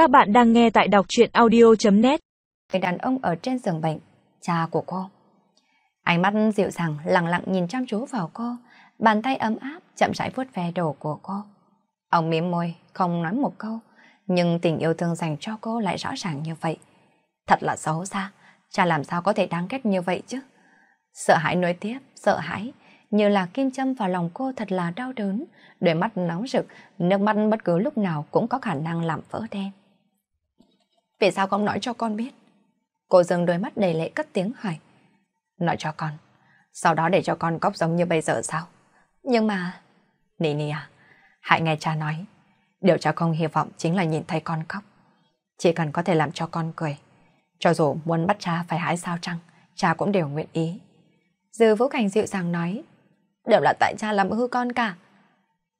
Các bạn đang nghe tại đọc truyện audio.net Người đàn ông ở trên giường bệnh, cha của cô. Ánh mắt dịu dàng lặng lặng nhìn chăm chú vào cô, bàn tay ấm áp chậm rãi vuốt ve đầu của cô. Ông mím môi, không nói một câu, nhưng tình yêu thương dành cho cô lại rõ ràng như vậy. Thật là xấu xa, cha làm sao có thể đáng ghét như vậy chứ? Sợ hãi nối tiếp, sợ hãi, như là kim châm vào lòng cô thật là đau đớn, đôi mắt nóng rực, nước mắt bất cứ lúc nào cũng có khả năng làm vỡ đen. Vì sao không nói cho con biết? Cô dừng đôi mắt đầy lệ cất tiếng hỏi. Nói cho con, sau đó để cho con cóc giống như bây giờ sao? Nhưng mà... Nini à, hãy nghe cha nói. Điều cha không hy vọng chính là nhìn thấy con khóc. Chỉ cần có thể làm cho con cười. Cho dù muốn bắt cha phải hái sao chăng cha cũng đều nguyện ý. Dư Vũ Cảnh dịu dàng nói, đều là tại cha làm hư con cả.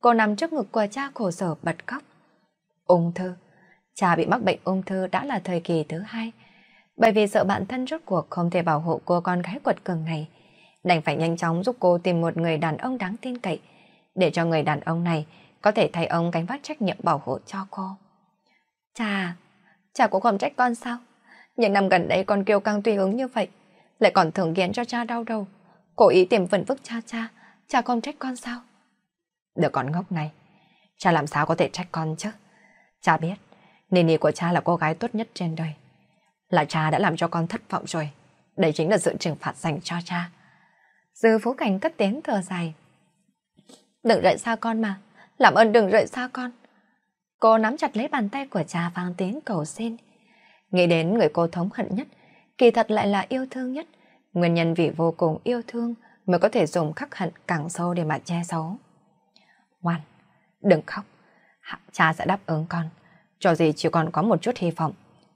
Cô nằm trước ngực của cha khổ sở bật khóc. Ung thư. Cha bị mắc bệnh ung thư đã là thời kỳ thứ hai. Bởi vì sợ bản thân rốt cuộc không thể bảo hộ cô con gái quật cường này, đành phải nhanh chóng giúp cô tìm một người đàn ông đáng tin cậy, để cho người đàn ông này có thể thay ông gánh vác trách nhiệm bảo hộ cho cô. Cha, cha cũng không trách con sao? Những năm gần đây con kêu căng tùy hứng như vậy, lại còn thường khiến cho cha đau đầu. Cố ý tìm phần vức cha cha, cha không trách con sao? Đứa con ngốc này, cha làm sao có thể trách con chứ? Cha biết, Nini của cha là cô gái tốt nhất trên đời. Là cha đã làm cho con thất vọng rồi. Đây chính là sự trừng phạt dành cho cha. Dư Phú Cảnh cất tiếng thở dài. Đừng rời xa con mà. Làm ơn đừng rời xa con. Cô nắm chặt lấy bàn tay của cha vang tiếng cầu xin. Nghĩ đến người cô thống hận nhất, kỳ thật lại là yêu thương nhất. Nguyên nhân vì vô cùng yêu thương mới có thể dùng khắc hận càng sâu để mà che giấu. Ngoan, đừng khóc. Cha sẽ đáp ứng con. Cho gì chỉ còn có một chút hy vọng,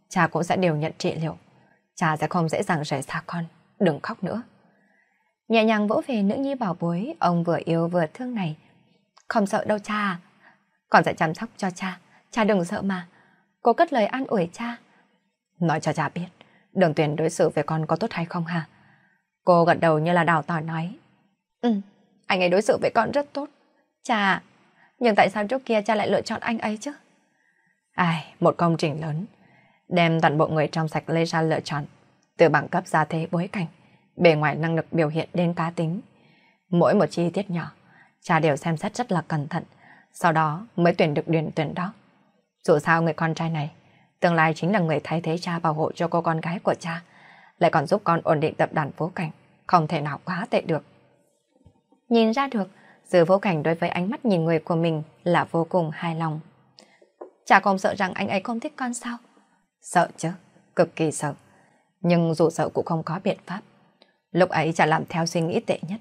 cha cũng sẽ đều nhận trị liệu. Cha sẽ không dễ dàng rời xa con, đừng khóc nữa. Nhẹ nhàng vỗ về nữ nhi bảo bối, ông vừa yêu vừa thương này. Không sợ đâu cha Con sẽ chăm sóc cho cha, cha đừng sợ mà. Cô cất lời an ủi cha. Nói cho cha biết, đường tuyển đối xử với con có tốt hay không hả? Cô gật đầu như là đào tỏi nói. Ừ, anh ấy đối xử với con rất tốt. Cha, nhưng tại sao trước kia cha lại lựa chọn anh ấy chứ? Ai, một công trình lớn, đem toàn bộ người trong sạch lấy ra lựa chọn, từ bằng cấp gia thế bối cảnh, bề ngoài năng lực biểu hiện đến cá tính. Mỗi một chi tiết nhỏ, cha đều xem xét rất là cẩn thận, sau đó mới tuyển được điển tuyển đó. Dù sao người con trai này, tương lai chính là người thay thế cha bảo hộ cho cô con gái của cha, lại còn giúp con ổn định tập đoàn phố cảnh, không thể nào quá tệ được. Nhìn ra được, sự vô cảnh đối với ánh mắt nhìn người của mình là vô cùng hài lòng. Chả không sợ rằng anh ấy không thích con sao? Sợ chứ, cực kỳ sợ. Nhưng dù sợ cũng không có biện pháp. Lúc ấy chả làm theo suy nghĩ tệ nhất.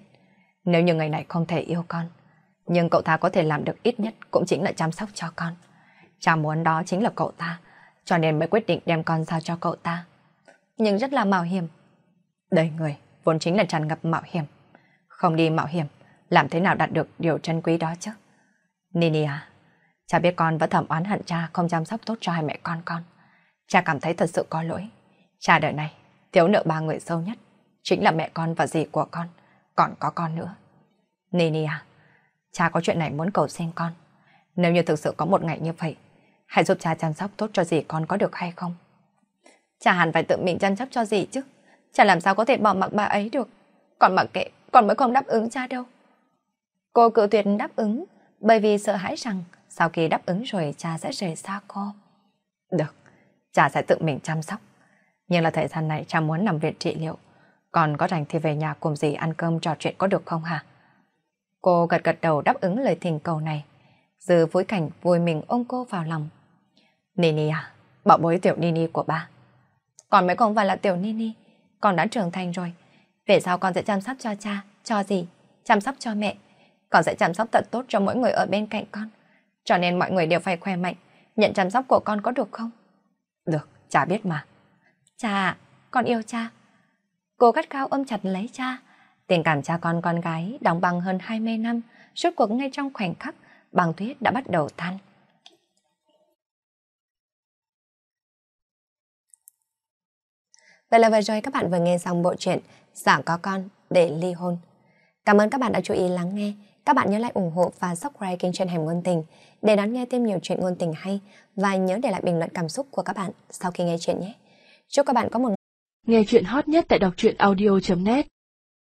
Nếu như người này không thể yêu con, nhưng cậu ta có thể làm được ít nhất cũng chính là chăm sóc cho con. Cha muốn đó chính là cậu ta, cho nên mới quyết định đem con giao cho cậu ta. Nhưng rất là mạo hiểm. Đời người vốn chính là tràn ngập mạo hiểm. Không đi mạo hiểm, làm thế nào đạt được điều trân quý đó chứ? Nini à, Cha biết con vẫn thầm oán hận cha không chăm sóc tốt cho hai mẹ con con. Cha cảm thấy thật sự có lỗi. Cha đời này, thiếu nợ ba người sâu nhất. Chính là mẹ con và dì của con. Còn có con nữa. Nini à, cha có chuyện này muốn cầu xin con. Nếu như thực sự có một ngày như vậy, hãy giúp cha chăm sóc tốt cho dì con có được hay không? Cha hẳn phải tự mình chăm sóc cho dì chứ. Cha làm sao có thể bỏ mặc bà ấy được. Còn mặc kệ, con mới không đáp ứng cha đâu. Cô cự tuyệt đáp ứng bởi vì sợ hãi rằng sau khi đáp ứng rồi cha sẽ rời xa cô. Được, cha sẽ tự mình chăm sóc. Nhưng là thời gian này cha muốn nằm viện trị liệu. Còn có rảnh thì về nhà cùng dì ăn cơm trò chuyện có được không hả? Cô gật gật đầu đáp ứng lời thỉnh cầu này. Dư vui cảnh vui mình ôm cô vào lòng. Nini à, bảo bối tiểu Nini của ba. Còn mới không phải là tiểu Nini, con đã trưởng thành rồi. Về sau con sẽ chăm sóc cho cha, cho gì? chăm sóc cho mẹ. Con sẽ chăm sóc thật tốt cho mỗi người ở bên cạnh con. Cho nên mọi người đều phải khỏe mạnh, nhận chăm sóc của con có được không? Được, cha biết mà. Cha, con yêu cha. Cô gắt cao ôm chặt lấy cha. Tình cảm cha con con gái đóng băng hơn 20 năm, suốt cuộc ngay trong khoảnh khắc, băng tuyết đã bắt đầu tan. Vậy là vừa rồi các bạn vừa nghe xong bộ truyện Giả có con để ly hôn. Cảm ơn các bạn đã chú ý lắng nghe. Các bạn nhớ like, ủng hộ và subscribe kênh truyền Hẻm Ngôn Tình để đón nghe thêm nhiều chuyện ngôn tình hay và nhớ để lại bình luận cảm xúc của các bạn sau khi nghe chuyện nhé. Chúc các bạn có một Nghe chuyện hot nhất tại đọc truyện audio.net